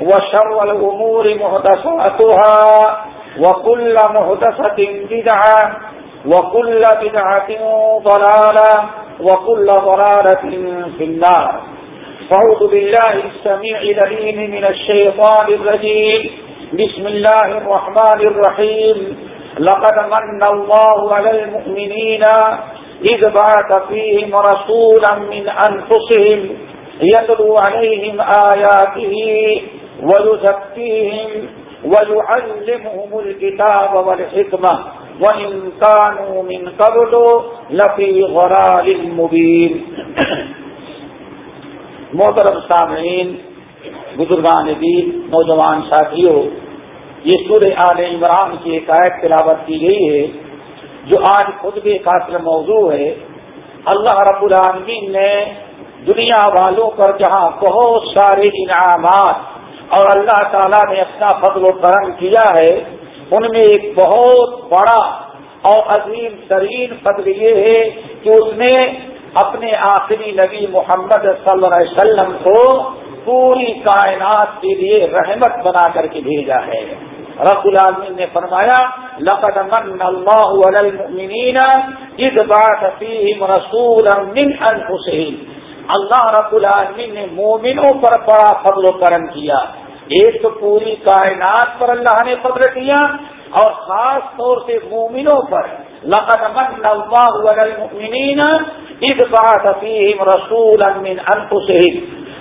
وشر الأمور مهدساتها وكل مهدسة بدعة وكل بدعة ضلالة وكل ضلالة في النار. فعوذ بالله السميع لليم من الشيطان الرجيم. بسم الله الرحمن الرحيم. لقد من الله على المؤمنين إذ بعث فيهم رسولا من أنفسهم يتلو عليهم آياته ويزكيهم ويعلمهم الكتاب والحكمة وإن كانوا من قبل لفي غرال مبين. محترم سامعین، بزرگان دین، نوجوان ساتھیوں، یہ سورہ آل عمران کی ایک آیت تلاوت کی گئی ہے، جو آج خود بھی قاتل موضوع ہے۔ اللہ رب العالمین نے دنیا والوں پر جہاں بہت سارے انعامات اور اللہ تعالیٰ نے اپنا فضل و کرم کیا ہے، ان میں ایک بہت بڑا اور عظیم ترین فضل یہ ہے کہ اس نے اپنے آخری نبی محمد صلی اللہ علیہ وسلم کو پوری کائنات کے لیے رحمت بنا کر کے بھیجا ہے۔ رب العالمین نے فرمایا، لقد من اللہ علی المؤمنین اذ بعث فیہم رسولا من انفسہم. اللہ رب العالمین نے مومنوں پر بڑا فضل و کرم کیا۔ ایک تو پوری کائنات پر اللہ نے فضل کیا اور خاص طور سے مومنوں پر۔ لقد من اللہ علی المؤمنین اذ بعث فیہم رسولا من انفسہم۔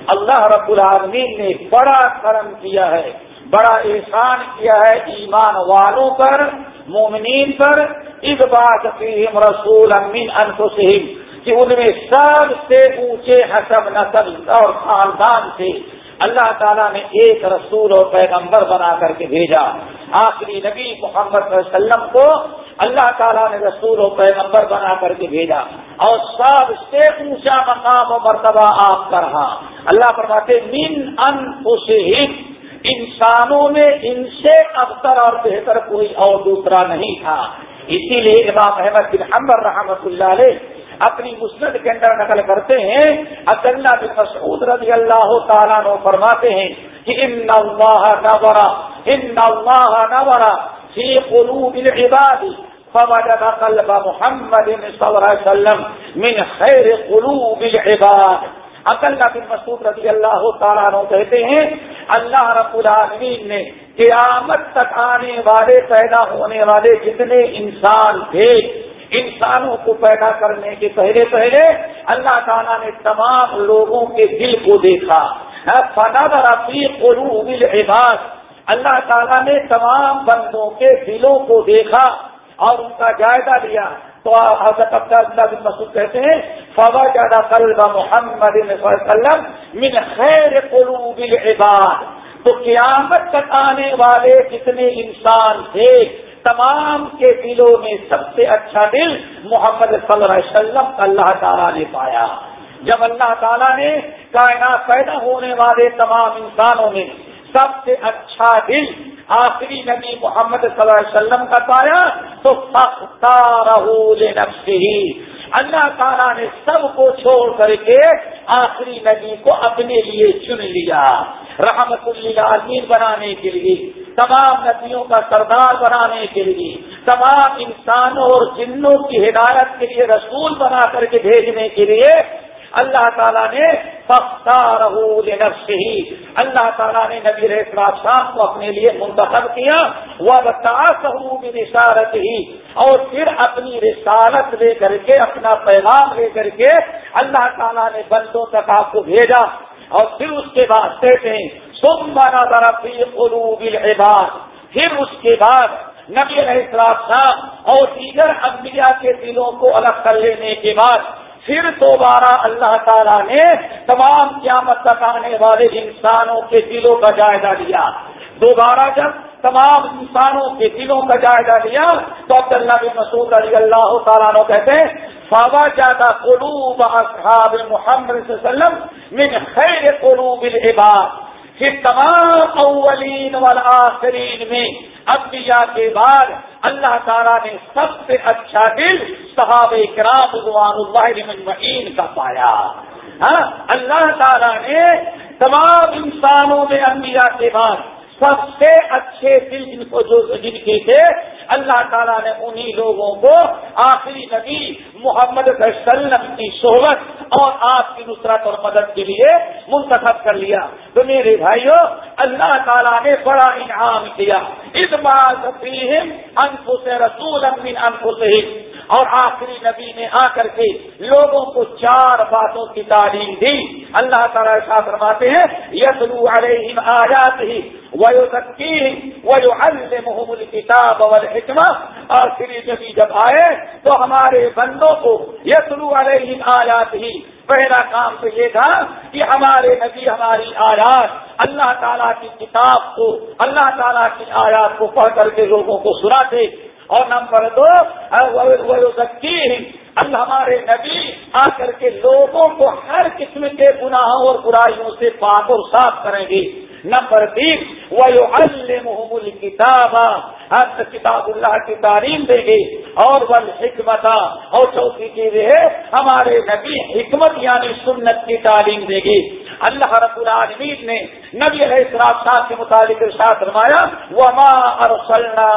اللہ رب العالمین نے بڑا کرم کیا ہے، بڑا احسان کیا ہے ایمان والوں پر، مومنین پر۔ اس بات فیہم رسول من انفسہم، کہ ان میں سب سے اونچے حسب نسل اور خاندان سے اللہ تعالیٰ نے ایک رسول اور پیغمبر بنا کر کے بھیجا۔ آخری نبی محمد صلی اللہ علیہ وسلم کو اللہ تعالیٰ نے رسول و پیغمبر بنا کر کے بھیجا۔ اور سب سے اونچا مقام و مرتبہ آپ کا رہا۔ اللہ فرماتے من ان انسانوں میں ان سے ابتر اور بہتر کوئی اور دوسرا نہیں تھا۔ اسی لیے امام احمد بن حمبر رحمت اللہ علیہ اپنی مسند کے اندر نقل کرتے ہیں۔ عبداللہ بن مسعود رضی اللہ تعالیٰ نو فرماتے ہیں کہ ان اللہ نورا ان اللہ نورا فی قلوب العباد، فوجد قلب محمد صلی اللہ علیہ وسلم من خیر قلوب العباد۔ عبداللہ بن مسعود رضی اللہ تعالیٰ نو کہتے ہیں، اللہ رب العالمین نے قیامت تک آنے والے، پیدا ہونے والے جتنے انسان تھے انسانوں کو پیدا کرنے کے پہلے پہلے اللہ تعالیٰ نے تمام لوگوں کے دل کو دیکھا۔ فنا رفیع قلوب العباد۔ اللہ تعالیٰ نے تمام بندوں کے دلوں کو دیکھا اور ان کا جائزہ لیا۔ تو حضرت عبداللہ بن مسعود کہتے ہیں فوا جادہ قلب محمد وسلم من خیر قلوب العباد۔ تو قیامت تک آنے والے جتنے انسان تھے تمام کے دلوں میں سب سے اچھا دل محمد صلی اللہ علیہ وسلم اللہ تعالیٰ نے پایا۔ جب اللہ تعالیٰ نے کائنات پیدا ہونے والے تمام انسانوں میں سب سے اچھا دل آخری نبی محمد صلی اللہ علیہ وسلم کا پایا، تو رحول نفسی اللہ تعالیٰ نے سب کو چھوڑ کر کے آخری نبی کو اپنے لیے چن لیا۔ رحمت اللہ بنانے کے لیے، تمام ندیوں کا سردار بنانے کے لیے، تمام انسانوں اور جنوں کی ہدایت کے لیے رسول بنا کر کے بھیجنے کے لیے اللہ تعالیٰ نے ہی اللہ تعالیٰ نے نبی شام کو اپنے لیے منتخب کیا۔ وہ رسالت ہی اور پھر اپنی رسالت لے کر کے، اپنا پیغام لے کر کے اللہ تعالیٰ نے بندوں تک آپ کو بھیجا۔ اور پھر اس کے بعد کہتے ہیں سم بنا برفی قلوب العباد۔ پھر اس کے بعد نبی علیہ السلام اور دیگر انبیاء کے دلوں کو الگ کر لینے کے بعد پھر دوبارہ اللہ تعالیٰ نے تمام قیامت تک آنے والے انسانوں کے دلوں کا جائزہ لیا۔ دوبارہ جب تمام انسانوں کے دلوں کا جائزہ لیا، تو عبداللہ بن مسعود علی اللہ تعالیٰ نے کہتے ہیں فابا جادہ قلوب اصحاب محمد صلی اللہ علیہ وسلم من خیر قلوب العباد۔ پھر تمام اولین والآخرین میں انبیاء کے بعد اللہ تعالیٰ نے سب سے اچھا دل صحابہ کرام رضوان اللہ مجمعین کا پایا۔ ہاں اللہ تعالیٰ نے تمام انسانوں میں انبیاء کے بعد سب سے اچھے دل جن کو جو جن کے تھے اللہ تعالیٰ نے انہی لوگوں کو آخری نبی محمد وسلم کی صحبت اور آپ کی نصرت اور مدد کے لیے منتخب کر لیا۔ تو میرے بھائیوں اللہ تعالیٰ نے بڑا انعام کیا۔ اس بات انفو سے رسول امین انفو سے اور آخری نبی نے آ کر کے لوگوں کو چار باتوں کی تعلیم دی۔ اللہ تعالیٰ ساتھ فرماتے ہیں یسلو علیہم آیات ہی ویو سکی ویو محمود کتاب اور آخری نبی جب آئے تو ہمارے بندوں کو یسلو علیہم آیات ہی پہلا کام تو یہ تھا کہ ہمارے نبی، ہماری آیات اللہ تعالیٰ کی کتاب کو، اللہ تعالیٰ کی آیات کو پڑھ کر کے لوگوں کو سناتے۔ اور نمبر دو اللہ ہمارے نبی آ کر کے لوگوں کو ہر قسم کے گناہوں اور برائیوں سے پاک اور صاف کریں گے۔ نمبر تین وہ محمود کتاب ہر کتاب اللہ کی تعلیم دے گی اور ول حکمت۔ اور چوتھی چیز ہے، ہمارے نبی حکمت یعنی سنت کی تعلیم دے گی۔ اللہ رب العالمین نے نبی علیہ السلام صاحب کے متعلق ارشاد فرمایا، وما ارسلنا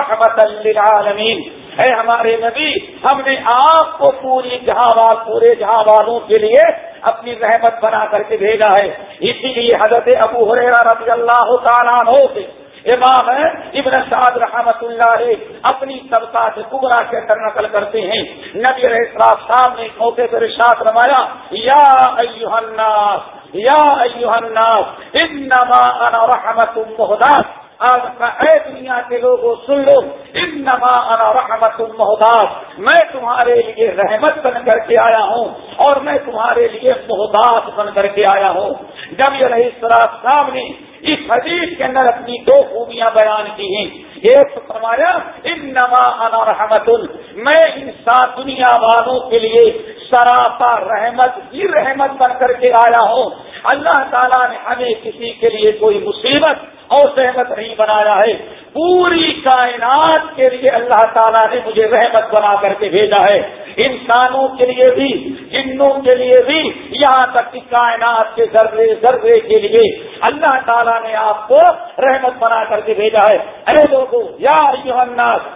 رحمت للعالمین اے ہمارے نبی، ہم نے آپ کو پوری جہاں پورے جہاں والوں کے لیے اپنی رحمت بنا کر کے بھیجا ہے۔ اسی لیے حضرت ابو حریرہ رضی اللہ تعالیٰ عنہ سے امام ابن سعد رحمت اللہ علیہ اپنی طبقہ سے کبرا کے کر نقل کرتے ہیں۔ نبی علیہ السلام صاحب نے موقع پر ارشاد روایا یا ایوہ الناس، یا ایوہ الناس، انما انا رحمت مہداس اے دنیا کے لوگوں، سن لو ان نما انا رحمت محداد میں تمہارے لیے رحمت بن کر کے آیا ہوں اور میں تمہارے لیے محداد بن کر کے آیا ہوں۔ جب یہ رہی صاحب نے اس حدیث کے اندر اپنی دو خوبیاں بیان کی ہیں۔ ایک فرمایا ان نما انا رحمت، میں انسان دنیا والوں کے لیے سراپا رحمت، ہی رحمت بن کر کے آیا ہوں۔ اللہ تعالیٰ نے ہمیں کسی کے لیے کوئی مصیبت اور سہمت نہیں بنایا ہے۔ پوری کائنات کے لیے اللہ تعالیٰ نے مجھے رحمت بنا کر کے بھیجا ہے۔ انسانوں کے لیے بھی، جنوں کے لیے بھی، یہاں تک کہ کائنات کے ذرے ذرے کے لیے اللہ تعالیٰ نے آپ کو رحمت بنا کر کے بھیجا ہے۔ ارے لوگوں، یا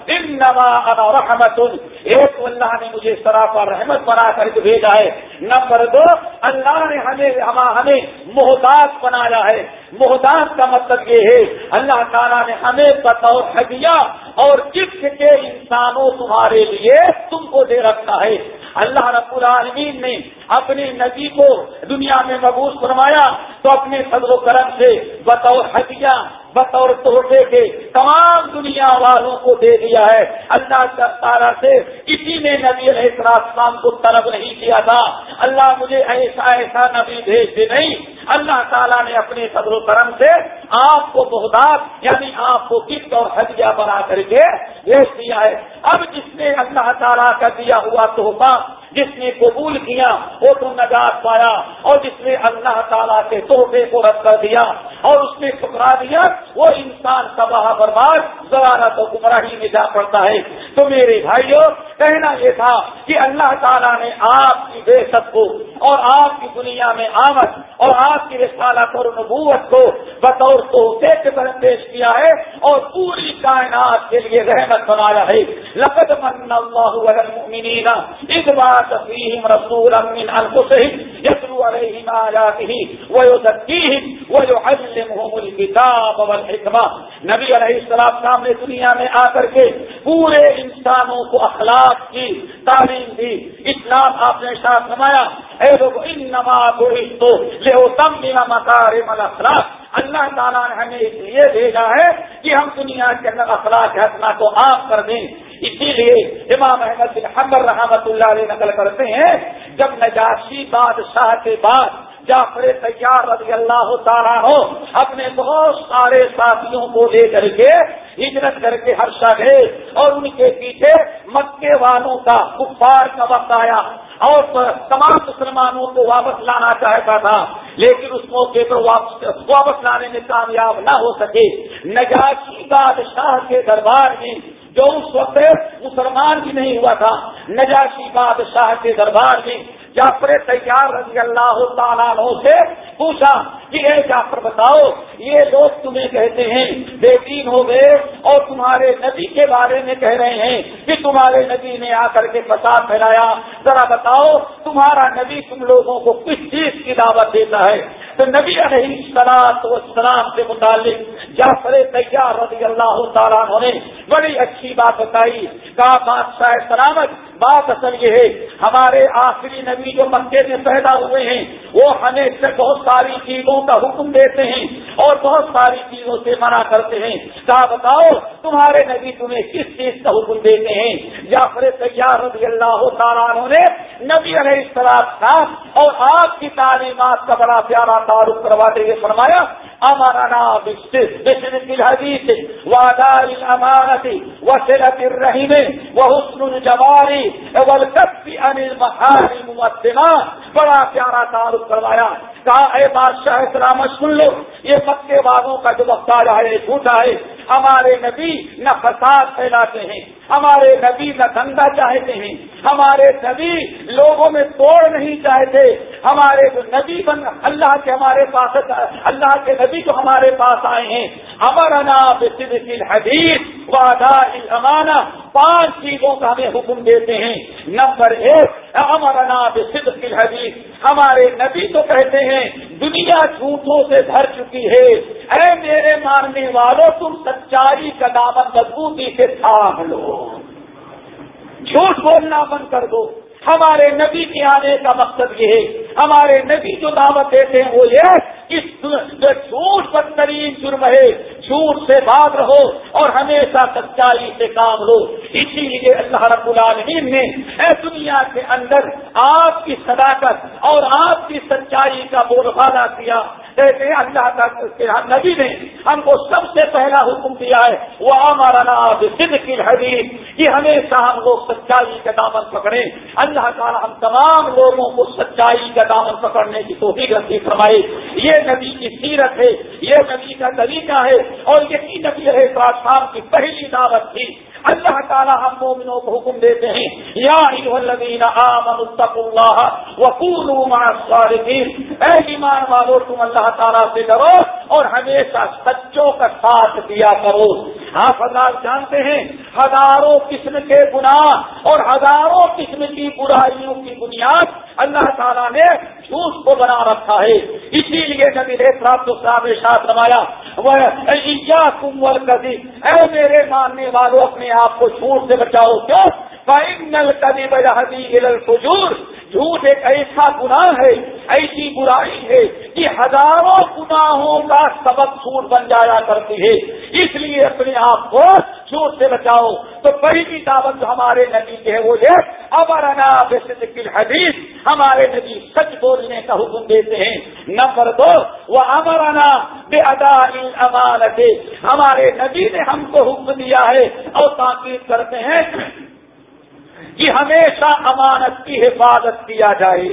ان نما رحمت ایک اللہ نے مجھے سراپا رحمت بنا کر کے بھیجا ہے، نمبر دو، اللہ نے ہمیں ہمیں محتاط بنایا ہے۔ محتاط کا مطلب یہ ہے، اللہ تعالیٰ نے ہمیں بطور ہدیہ اور کس کے انسانوں تمہارے لیے تم کو دے رکھا ہے۔ اللہ رب العالمین نے اپنے نبی کو دنیا میں مبوس فرمایا تو اپنے صدر و کرم سے بطور ہدیہ بطور تحفے کے تمام دنیا والوں کو دے دیا ہے۔ اللہ تعالیٰ سے کسی نے نبی علیہ السلام کو طلب نہیں کیا تھا۔ اللہ مجھے ایسا ایسا نبی بھیج دے نہیں۔ اللہ تعالیٰ نے اپنے صدر و کرم سے آپ کو بہدات یعنی آپ کو کس اور ہدیہ بنا کر کے بھیج دیا ہے۔ اب جس نے اللہ تعالیٰ کا دیا ہوا تحفہ جس نے قبول کیا وہ تو نجات پایا اور جس نے اللہ تعالیٰ کے تحفے کو رد کر دیا اور اس نے ٹکرا دیا وہ انسان تباہ برباد ذرا تو گمراہی میں جا پڑتا ہے۔ تو میرے بھائیوں کہنا یہ تھا کہ اللہ تعالیٰ نے آپ کی بے سب کو اور آپ کی دنیا میں آمد اور آپ کی رسالت اور نبوت کو بطور تو پیش کیا ہے اور پوری کائنات کے لیے رحمت بنایا ہے۔ لقد من اللہ المؤمنین اذ بات فیہم رسولا من انفسہم یتلو علیہم آیاتہ ویزکیہم ویعلمہم الکتاب والحکمہ نبی علیہ السلام سامنے دنیا میں آ کر کے پورے انسانوں کو اخلاق کی، تعلیم دی اسلام آپ نے ساتھ نمایا اے لوگ ان نماز تو لے تم الاخلاق اللہ تعالیٰ نے ہمیں اس لیے بھیجا ہے کہ ہم دنیا کے اندر اخلاق حسنا کو عام کر دیں۔ اسی لیے امام احمد بن حمر رحمت اللہ علیہ نقل کرتے ہیں، جب نجاشی بادشاہ کے بعد جعفر تیار رضی اللہ تعالیٰ ہو اپنے بہت سارے ساتھیوں کو لے کر کے ہجرت کر کے ہر گئے اور ان کے پیچھے مکے والوں کا کفار کا وقت آیا۔ اور تمام مسلمانوں کو واپس لانا چاہتا تھا، لیکن اس موقع پر واپس لانے میں کامیاب نہ ہو سکے۔ نجاشی بادشاہ کے دربار میں، جو اس وقت مسلمان بھی نہیں ہوا تھا، نجاشی بادشاہ کے دربار میں جعفر تیار رضی اللہ تعالیٰ سے پوچھا کہ اے جعفر بتاؤ، یہ لوگ تمہیں کہتے ہیں بے دین ہو گئے اور تمہارے نبی کے بارے میں کہہ رہے ہیں کہ تمہارے نبی نے آ کر کے فساد پھیلایا۔ ذرا بتاؤ، تمہارا نبی تم لوگوں کو کس چیز کی دعوت دیتا ہے؟ تو نبی علیہ سلاد و سلام سے متعلق جعفر تیار رضی اللہ تعالیٰ نے بڑی اچھی بات بتائی۔ کہا، بادشاہ سلامت بات اصل یہ ہے، ہمارے آخری نبی جو مکے میں پیدا ہوئے ہیں، وہ ہمیں سے بہت ساری چیزوں کا حکم دیتے ہیں اور بہت ساری چیزوں سے منع کرتے ہیں۔ کہا بتاؤ، تمہارے نبی تمہیں کس چیز کا حکم دیتے ہیں؟ یا پھر تیار رضی اللہ تعالیٰ نے نبی علیہ السلام اور آپ کی تعلیمات کا بڑا پیارا تعارف کرواتے ہوئے فرمایا امرنا بشرط الحديث وادار الامانت وصلت الرحیم وحسن الجواری والكف عن المحارم والدماء بڑا پیارا تعارف کروایا کہا، اے بادشاہ سلامت سن لو، یہ پکے بازوں کا جو وقت ہے جھوٹا ہے ہمارے نبی نہ فساد پھیلاتے ہیں، ہمارے نبی نہ دنگا چاہتے ہیں۔ ہمارے نبی لوگوں میں توڑ نہیں چاہتے۔ ہمارے جو نبی بن، اللہ کے ہمارے پاس، اللہ کے نبی جو ہمارے پاس آئے ہیں۔ ہمارا نام حدیث وادہ امانہ پانچ چیزوں کا ہمیں حکم دیتے ہیں۔ نمبر ایک ہمارا نام صدق الحدیث۔ ہمارے نبی تو کہتے ہیں، دنیا جھوٹوں سے بھر چکی ہے۔ اے میرے ماننے والوں تم سچائی کا دامن مضبوطی سے تھام لو۔ جھوٹ بولنا بند کر دو۔ ہمارے نبی کے آنے کا مقصد یہ ہے، ہمارے نبی جو دعوت دیتے ہیں وہ یہ جھوٹ بدترین جرم ہے، جھوٹ سے بات رہو اور ہمیشہ سچائی سے کام لو اسی لیے اللہ رب العالمین نے اے دنیا کے اندر آپ کی صداقت اور آپ کی سچائی کا بول بالا کیا۔ اللہ کا ہاں نبی نے ہم کو سب سے پہلا حکم دیا ہے وہ ہمارا نام سدھ کی حدیث کہ ہمیشہ ہم لوگ سچائی کا دامن پکڑے اللہ تعالیٰ ہم تمام لوگوں کو سچائی کا دامن پکڑنے کی تو بھی غلطی فرمائے۔ یہ نبی کی سیرت ہے، یہ نبی کا طریقہ ہے اور یہی نبی رہے شام کی پہلی دعوت تھی۔ اللہ تعالیٰ ہم مومنوں کو حکم دیتے ہیں، یا اے ایمان والو، تم اللہ تعالیٰ سے ڈرو اور ہمیشہ سچوں کا ساتھ دیا کرو۔ آپ ہزار جانتے ہیں، ہزاروں قسم کے گناہ اور ہزاروں قسم کی برائیوں کی بنیاد اللہ تعالیٰ نے جھوٹ کو بنا رکھا ہے۔ اسی لیے نبی صاحب تو صاحب ساتھ روایا کبھی اے میرے ماننے والوں اپنے آپ کو چھوٹ سے بچاؤ۔ کیوں؟ نل کبھی بجا فجور جھوٹ ایک ایسا گناہ ہے، ایسی برائی ہے کہ ہزاروں گناہوں کا سبب جھوٹ بن جایا کرتی ہے۔ اس لیے اپنے آپ کو جھوٹ سے بچاؤ۔ تو پہلی دعوت جو ہمارے نبی کے ہے وہ یہ، امرنا بے حدیث ہمارے نبی سچ بولنے کا حکم دیتے ہیں۔ نمبر دو، وہ امرانا بے ادا امانت ہمارے نبی نے ہم کو حکم دیا ہے اور تاکید کرتے ہیں کہ ہمیشہ امانت کی حفاظت کیا جائے۔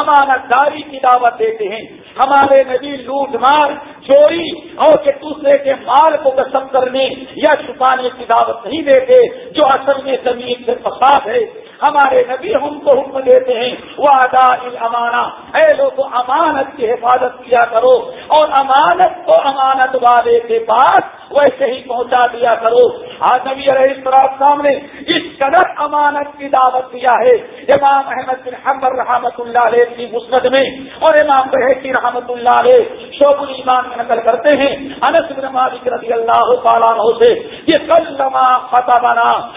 امانت داری کی دعوت دیتے ہیں۔ ہمارے نبی لوٹ مار، چوری اور ایک دوسرے کے مال کو قسم کرنے یا چھپانے کی دعوت نہیں دیتے، جو اصل میں زمین سے فساد ہے۔ ہمارے نبی ہم کو حکم دیتے ہیں وہ ادا امانا اے لوگ امانت کی حفاظت کیا کرو اور امانت کو امانت والے کے پاس ویسے ہی پہنچا دیا کرو۔ آج نبی علیہ السلام سامنے اس قدر امانت کی دعوت دیا ہے۔ امام احمد بن حمر رحمت اللہ علیہ کی مسند میں اور امام بحقی رحمت اللہ علیہ شوق المان میں نقل کرتے ہیں۔ انس بن مالک رضی اللہ تعالیٰ سے یہ کلما فتح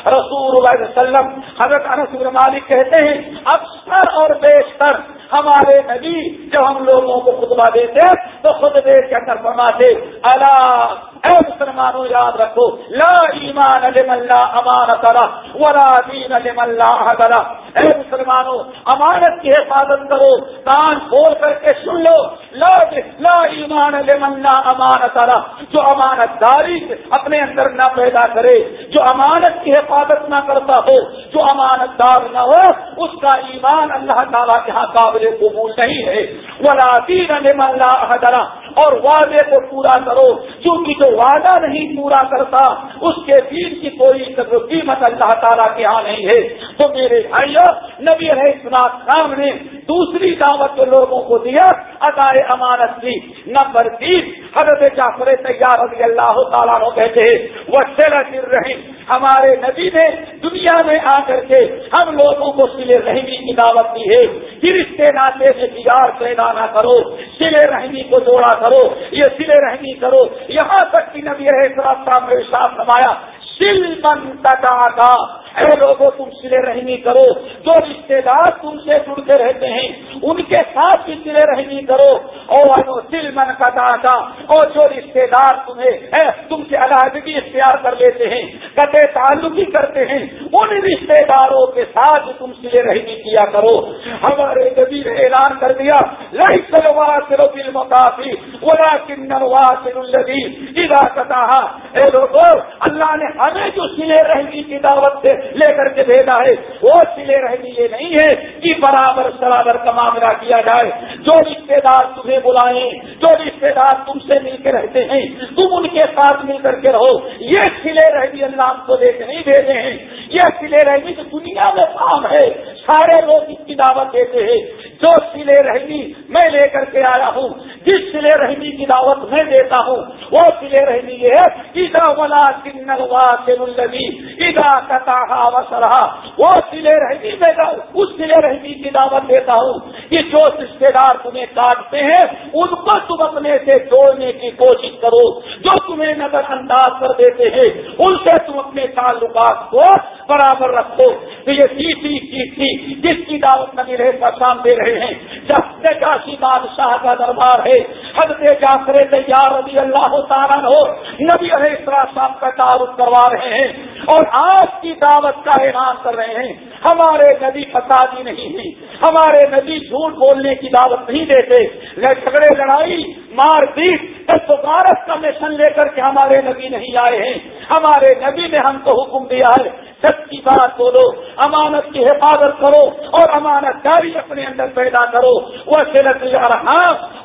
رسول اللہ علیہ وسلم، حضرت انس بن مالک کہتے ہیں اکثر اور بیشتر ہمارے نبی جب ہم لوگوں کو خطبہ دیتے تو خود دیر کے اندر فرماتے اللہ اے مسلمانوں یاد رکھو، لا ایمان اللہ امانت ولا دین اللہ کرا اے مسلمانوں، امانت کی حفاظت کرو کان کھول کر کے سن لو۔ امان لا ایمان امانت جو امانت داری اپنے اندر نہ پیدا کرے، جو امانت کی حفاظت نہ کرتا ہو، جو امانت دار نہ ہو، اس کا ایمان اللہ تعالیٰ کے ہاں قابل قبول نہیں ہے۔ وہ ولا دین اللہ اور وعدے کو پورا کرو۔ کیونکہ جو وعدہ نہیں پورا کرتا، اس کے دین کی کوئی قیمت اللہ تعالیٰ کے یہاں نہیں ہے۔ تو میرے بھائیو، نبی رہے نے دوسری دعوت جو لوگوں کو دیا، ادائے امانت کی نمبر تین حضرت جعفر تیار رضی اللہ تعالیٰ کہتے ہیں وہ سیلا سر ہمارے نبی نے دنیا میں آ کر کے ہم لوگوں کو سلے رحمی کی دعوت دی ہے۔ پھر اس کے ناطے میں تجار پیدا نہ کرو سلے رحمی کو جوڑا کرو، یہ سلے رحمی کرو۔ یہاں تک کہ نبی ہے میں ساتھ نمایا سل من کا اے لوگوں تم سلے رحمی کرو، جو رشتے دار تم سے جڑتے رہتے ہیں، ان کے ساتھ بھی سلے رحمی کرو۔ اور سل من کا اور جو رشتے دار تمہیں تم سے علیحدگی اختیار کر لیتے ہیں، قطع تعلق ہی کرتے ہیں، ان رشتے داروں کے ساتھ تم سلے رحمی کیا کرو۔ ہمارے نبی نے اعلان کر دیا لڑ سلوا سرو فلم کافی بولا کنوا سر الدی اے لوگوں اللہ نے ہمیں جو سلے رحمی کی دعوت سے لے کر کے بھیجا ہے۔ وہ سلے رہنی یہ نہیں ہے کہ برابر برابر کا معاملہ کیا جائے۔ جو رشتے دار تمہیں بلائیں، جو رشتے دار تم سے مل کے رہتے ہیں، تم ان کے ساتھ مل کر کے رہو۔ یہ سلے رہنی اللہ کو لے کے نہیں بھیجے ہیں۔ یہ سلے رہنی تو دنیا میں کام ہے۔ سارے لوگ اس کی دعوت دیتے ہیں۔ جو سلے رحمی میں لے کر کے آیا ہوں، جس سلے رحمی کی دعوت میں دیتا ہوں، وہ سلے رحمی یہ ہے ادا ادا کتا وسرا وہ سلے رحمی میں اس سلے رحمی کی دعوت دیتا ہوں۔ کہ جو رشتے دار تمہیں کاٹتے ہیں، ان کو تم اپنے سے جوڑنے کی کوشش کرو۔ جو تمہیں نظر انداز کر دیتے ہیں، ان سے تم اپنے تعلقات کو برابر رکھو۔ تو یہ تیسری چیز تھی جس کی دعوت نبی رہے کا شام دے رہے ہیں۔ جب کاشی بادشاہ کا دربار ہے، حضرت جعفر تیار رضی اللہ تعالیٰ ہو نبی علیہ السلام کا تعارف کروا رہے ہیں اور آج کی دعوت کا اعلان کر رہے ہیں۔ ہمارے نبی فسادی نہیں ہے ہمارے نبی جھوٹ بولنے کی دعوت نہیں دیتے جھگڑے، لڑائی، مار پیٹ بھارت کا مشن لے کر کے ہمارے نبی نہیں آئے ہیں۔ ہمارے نبی نے ہم کو حکم دیا ہے، سچ کی بات بولو، امانت کی حفاظت کرو اور امانت داری اپنے اندر پیدا کرو۔ وہ صرف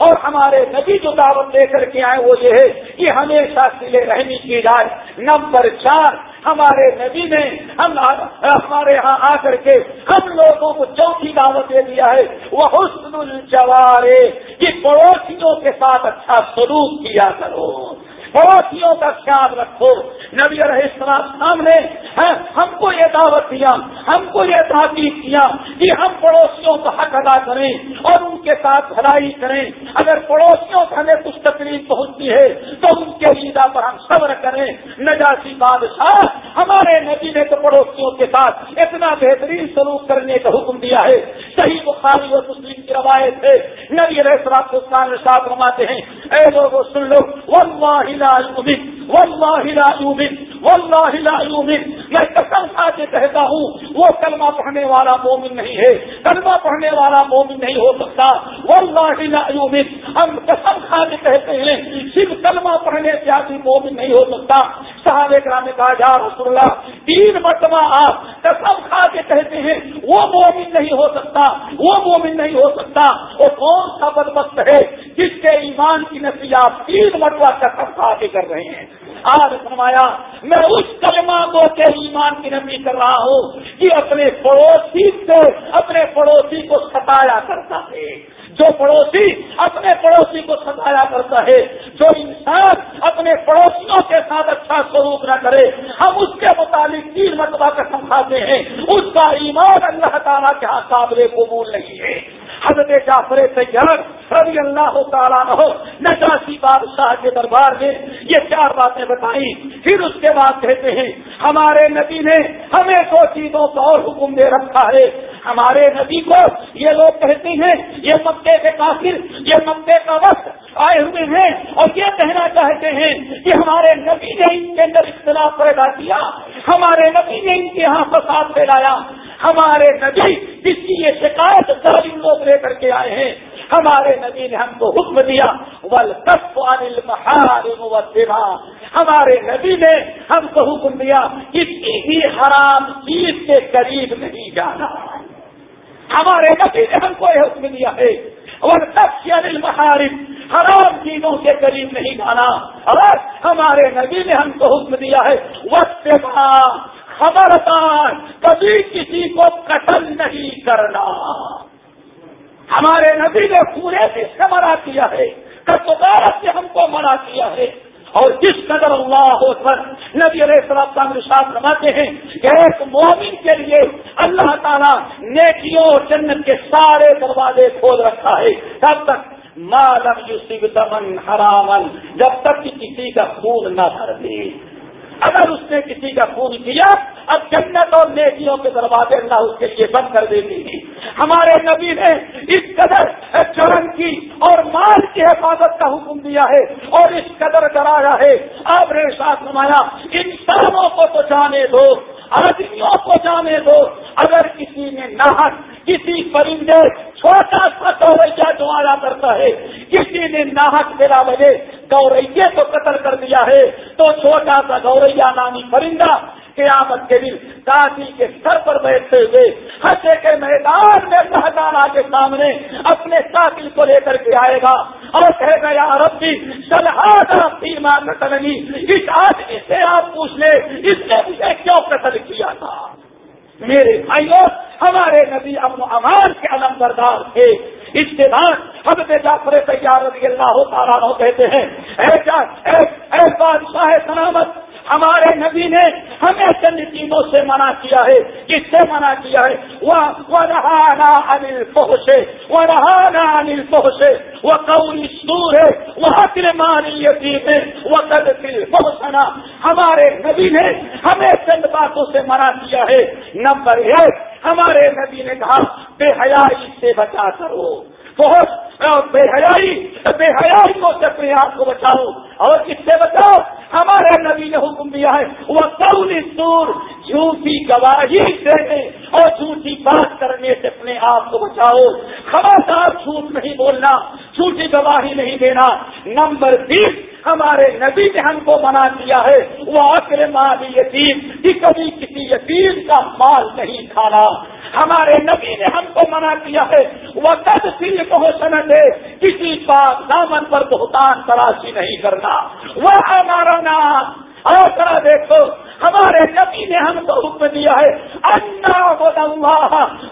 اور ہمارے نبی جو دعوت لے کر کے آئے وہ یہ ہے کہ ہمیشہ سلے رحمی کی رائے نمبر چار ہمارے نبی نے ہم ہمارے یہاں آ کر کے ہم لوگوں کو چوتھی دعوت دے دیا ہے۔ وہ حسن الجوارے کہ پڑوسیوں کے ساتھ اچھا سلوک کیا کرو۔ پڑوسیوں کا خیال رکھو۔ نبی رہے سامنے ہم کو یہ دعوت دیا، ہم کو یہ تحقیق کیا کہ ہم پڑوسیوں کا حق ادا کریں اور ان کے ساتھ بھلائی کریں۔ اگر پڑوسیوں کو ہمیں کچھ تکلیف پہنچتی ہے تو ان کے لیدا پر ہم صبر کریں۔ نجاسی بادشاہ، ہمارے نبی نے تو پڑوسیوں کے ساتھ اتنا بہترین سلوک کرنے کا حکم دیا ہے۔ صحیح بخاری اور مسلم کی روایت ہے۔ نبی رہے سراب ساتھ رواتے ہیں، اے لوگوں سن لو۔ وہ لا يؤمن، والله لا يؤمن، والله لا يؤمن۔ میں قسم کھا کے کہتا ہوں، وہ کلمہ پڑھنے والا مومن نہیں ہے۔ کلمہ پڑھنے والا مومن نہیں ہو سکتا۔ والله لا يؤمن۔ ہم قسم کھا کے کہتے ہیں، صرف کلمہ پڑھنے سے آدمی مومن نہیں ہو سکتا۔ صاحب کرام نے کہا جا رسول اللہ، تین مرتبہ آپ قسم کھا کے کہتے ہیں، وہ مومن نہیں ہو سکتا، وہ مومن نہیں ہو سکتا۔ وہ کون سا بدبخت ہے جس کے ایمان کی نفی آپ تین مرتبہ قسم کھا کے کر رہے ہیں۔ آج فرمایا، میں اس کلمہ کو کے ایمان کی نفی کر رہا ہوں کہ اپنے پڑوسی سے اپنے پڑوسی کو ستایا کرتا ہے۔ جو پڑوسی اپنے پڑوسی کو ستایا کرتا ہے، جو انسان اپنے پڑوسیوں کے ساتھ اچھا سلوک نہ کرے، ہم اس کے مطابق تین مرتبہ کا سمجھاتے ہیں۔ اس کا ایمان اللہ تعالیٰ کے قابل قبول نہیں ہے۔ حضرت جعفر تیار رضی اللہ تعالیٰ ہو، نجاسی بادشاہ کے دربار میں یہ چار باتیں بتائیں۔ پھر اس کے بعد کہتے ہیں، ہمارے نبی نے ہمیں دو چیزوں کا اور حکم دے رکھا ہے۔ ہمارے نبی کو یہ لوگ کہتے ہیں، یہ مکے کے کافر، یہ مکے کا وقت آئے ہوئے ہیں۔ اور یہ کہنا چاہتے ہیں کہ ہمارے نبی نے ان کے اندر اختلاف پیدا کیا، ہمارے نبی نے ان کے یہاں فساد پھیلایا۔ ہمارے نبی جس کی یہ شکایت ظالم لوگ لے کر کے آئے ہیں، ہمارے نبی نے ہم کو حکم دیا ول ہمارے نبی نے ہم کو حکم دیا، کسی بھی حرام چیز کے قریب نہیں جانا۔ ہمارے نبی نے ہم کو یہ حکم دیا ہے اور المحارم۔ حرام چیزوں کے قریب نہیں جانا۔ اور ہمارے نبی نے ہم کو حکم دیا ہے وقت خبردار کبھی کسی کو قتل نہیں کرنا۔ ہمارے نبی نے پورے سے منع کیا ہے کتوبارت سے ہم کو منع کیا ہے۔ اور جس قدر اللہ ہو کر نبی علیہ السلام نشاد رواتے ہیں کہ ایک مومن کے لیے اللہ تعالیٰ نیکیوں اور جنت کے سارے دروازے کھول رکھا ہے۔ تب تک مالم یوسف دمن حرامن جب تک کہ کسی کا خون نہ کر دے۔ اگر اس نے کسی کا خون کیا، اب جنت اور نیکیوں کے دروازے اللہ اس کے لیے بند کر دیتی ہے ہمارے نبی نے اس قدر چرن کی اور مال کی حفاظت کا حکم دیا ہے اور اس قدر کرایا ہے۔ آپ نے ساتھ نمایا انسانوں کو تو جانے دو، آدمیوں کو جانے دو۔ اگر کسی نے نہت کسی پرندے، چھوٹا سا گوریا جو آیا کرتا ہے، کسی نے ناحک میرا بجے گورے کو قتل کر دیا ہے۔ تو چھوٹا سا گوریا نامی پرندہ قیامت کے دن دادی کے سر پر بیٹھتے ہوئے ہنسے کے میدان میں مہدانہ کے سامنے اپنے قاتل کو لے کر کے آئے گا۔ اور کہے گا، یا ربی سلحا فیما قتلنی اس آدمی سے آپ پوچھ لے اس نے مجھے کیوں قتل کیا تھا؟ میرے بھائیوں، ہمارے نبی امن امان کے علم بردار تھے۔ اس کے بعد حضرت جعفر تیار رضی اللہ تعالیٰ کہتے ہیں، اے بادشاہ سلامت، ہمارے نبی نے ہمیں چند چیزوں سے منع کیا ہے۔ کس سے منع کیا ہے؟ وہ رہانا انل پہنچے وہ رہانا انل پہنچے وہ قوری سور ہے وہ حقل مانی یتیم ہے وہ قد دل پہنچنا ہمارے نبی نے ہمیں چند باتوں سے منع کیا ہے۔ نمبر ایک، ہمارے نبی نے کہا بے حیائی سے بچا کرو۔ بہت بے حیائی بے حیائی کو سے اپنے آپ کو بچاؤ، اور کس سے بچاؤ۔ ہمارے نبی نے حکم دیا ہے، وہ کون سور جھوٹی گواہی دینے اور جھوٹی بات کرنے سے اپنے آپ کو بچاؤ۔ خبردار جھوٹ نہیں بولنا، جھوٹی گواہی نہیں دینا۔ نمبر بیس، ہمارے نبی نے ہم کو منع کیا ہے، وہ آخر مال یتیم، کہ کبھی کسی یتیم کا مال نہیں کھانا۔ ہمارے نبی نے ہم کو منع کیا ہے۔ وہ کد سل کو سنت ہے کسی بات دامن پر بہتان تراشی نہیں کرنا۔ وہ ہمارا نام اور ذرا دیکھو، ہمارے نبی نے ہم کو حکم دیا ہے۔ اللہ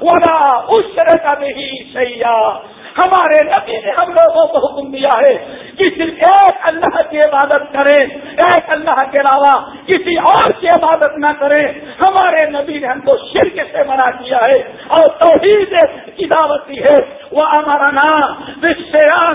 ولا اسر کا نہیں سیاح ہمارے نبی نے ہم لوگوں کو حکم دیا ہے کہ صرف ایک اللہ کی عبادت کریں، ایک اللہ کے علاوہ کسی اور کی عبادت نہ کریں۔ ہمارے نبی نے ہم کو شرک سے منع کیا ہے اور توحید کی دعوت دی ہے۔ وہ ہمارا نام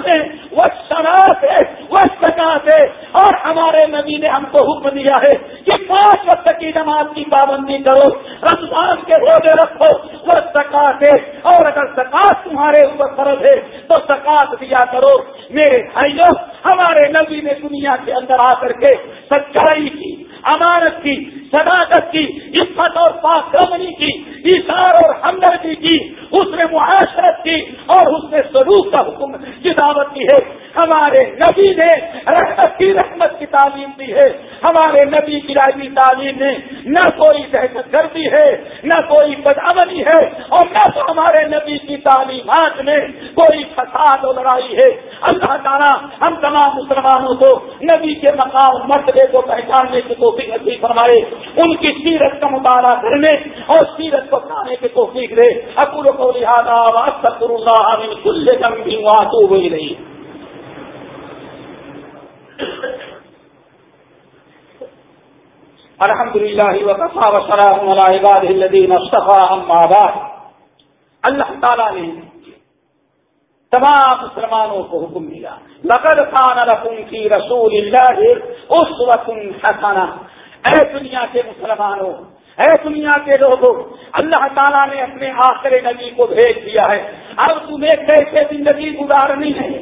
ہے وہ شناخت ہے وہ سکاط ہے اور ہمارے نبی نے ہم کو حکم دیا ہے کہ پانچ وقت کی نماز کی پابندی کرو، رمضان کے روزے رکھو وہ سکاط ہے اور اگر سکاط تمہارے اوپر فرض ہے تو سکاط دیا کرو۔ میرے بھائیوں ہمارے نبی نے دنیا کے اندر آ کر کے سچائی کی، امانت کی صداقت کی عزت اور پاکرمنی کی اشار اور ہمدردی کی، اس نے معاشرت کی اور اس نے سلوک کا حکم کی دعوت کی ہے۔ ہمارے نبی نے رحمت کی رحمت کی تعلیم دی ہے۔ ہمارے نبی کی راجی تعلیم میں نہ کوئی دہشت گردی ہے، نہ کوئی بدعملی ہے اور نہ تو ہمارے نبی کی تعلیمات میں کوئی فساد و لڑائی ہے۔ اللہ تعالیٰ ہم تمام مسلمانوں کو نبی کے مقام مرتبے کو پہچاننے کی توفیق نصیب فرمائے۔ ان کی سیرت کا مطالعہ کرنے اور سیرت کو کھانے کی توفیق دے۔ اکول کو لہٰذا اللہ کل بھی وہاں ہوئی رہی الحمد للہ وقفا وسلام عباد الدین بعد۔ اللہ تعالیٰ نے تمام مسلمانوں کو حکم دیا۔ لقد خان رقم کی رسول اللہ اس وقت حسنا اے دنیا کے مسلمانوں، اے دنیا کے لوگوں، اللہ تعالیٰ نے اپنے آخر نبی کو بھیج دیا ہے۔ اب تمہیں کیسے زندگی گزارنی ہے؟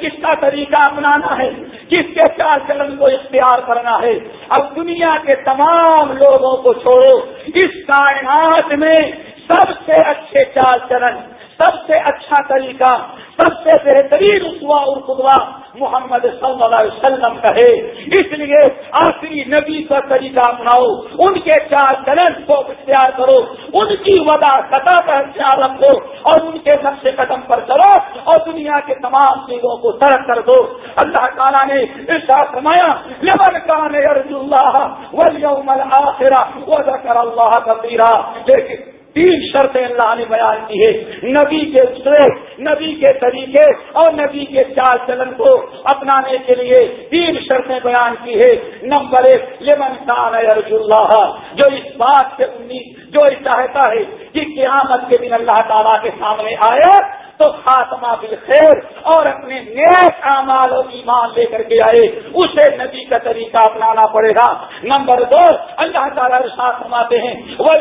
کس کا طریقہ اپنانا ہے؟ کس کے چال چلن کو اختیار کرنا ہے؟ اب دنیا کے تمام لوگوں کو چھوڑو۔ اس کائنات میں سب سے اچھے چال چلن سب سے اچھا طریقہ، سب سے بہترین اسوا اور خدوا محمد صلی اللہ علیہ وسلم کہے، اس لیے آخری نبی کا طریقہ اپناؤ، ان کے چار چلن کو اختیار کرو، ان کی ودا سطح کا خیال رکھو اور ان کے نقش قدم پر چلو اور دنیا کے تمام چیزوں کو ترک کر دو۔ اللہ تعالیٰ نے فرمایا، لمن کان ارجو اللہ والیوم الاخرہ وذکر اللہ کثیرا۔ لیکن تین شرطیں اللہ نے بیان کی ہے نبی کے سرے، نبی کے طریقے اور نبی کے چال چلن کو اپنانے کے لیے تین شرطیں بیان کی ہے نمبر ایک یمن خان ارج اللہ، جو اس بات سے امید، جو چاہتا ہے کہ قیامت کے دن اللہ تعالیٰ کے سامنے آئے تو خاتمہ بالخیر اور اپنے نیک اعمال و ایمان لے کر کے آئے، اسے نبی کا طریقہ اپنانا پڑے گا۔ نمبر دو، اللہ تعالیٰ ساتھ سماتے ہیں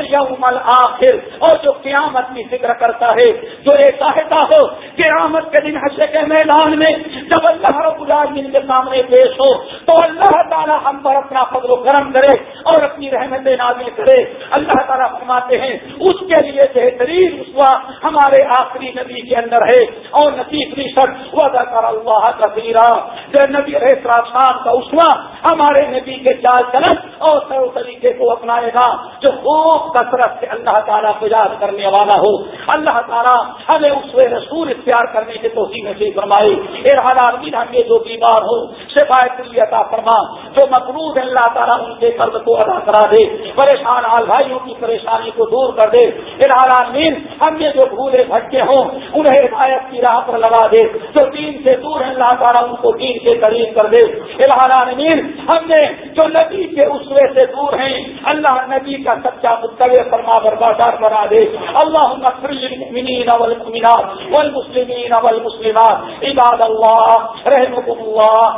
یوم آخر اور جو قیامت کی فکر کرتا ہے، جو یہ چاہتا ہو، قیامت کے دن حشے کے میدان میں جب اللہ رب العالمین کے سامنے پیش ہو، تو اللہ تعالیٰ ہم پر اپنا فضل و کرم کرے اور اپنی رحمت نازل کرے۔ اللہ تعالیٰ فرماتے ہیں، اس کے لیے بہترین اسوا ہمارے آخری نبی کے اندر ہے اور نصیب شخص وضا کر اللہ کا جو نبی شام کا اسوا ہمارے نبی کے چال چلن اور سر طریقے کو اپنائے گا جو خوب کثرت سے اللہ تعالیٰ کو یاد کرنے والا ہو. اللہ تعالیٰ ہمیں اس رسول اختیار کرنے کے توسیع نصیب فرمائے. ارحال آدمی ہم یہ جو بیمار ہو شفایت عطا فرما، جو مقروض ہے اللہ تعالیٰ ان کے قرض کو ادا کرا دے۔ پریشان آل بھائیوں کی پریشانی کو دور کر دے۔ ارحال ہم یہ جو بھولے بھٹکے ہوں، انہیں ہدایت کی راہ پر لگا دے۔ جو دین سے دور ہے اللہ تعالیٰ ان کو دین کے قریب کر دے۔ العالمین ہم نے جو نبی کے اسرے سے دور ہیں، اللہ نبی کا سچا متب فرما بربادار بنا دے۔ اللہ المؤمنین والمؤمنات والمسلمین والمسلمات، عباد اللہ رحمكم اللہ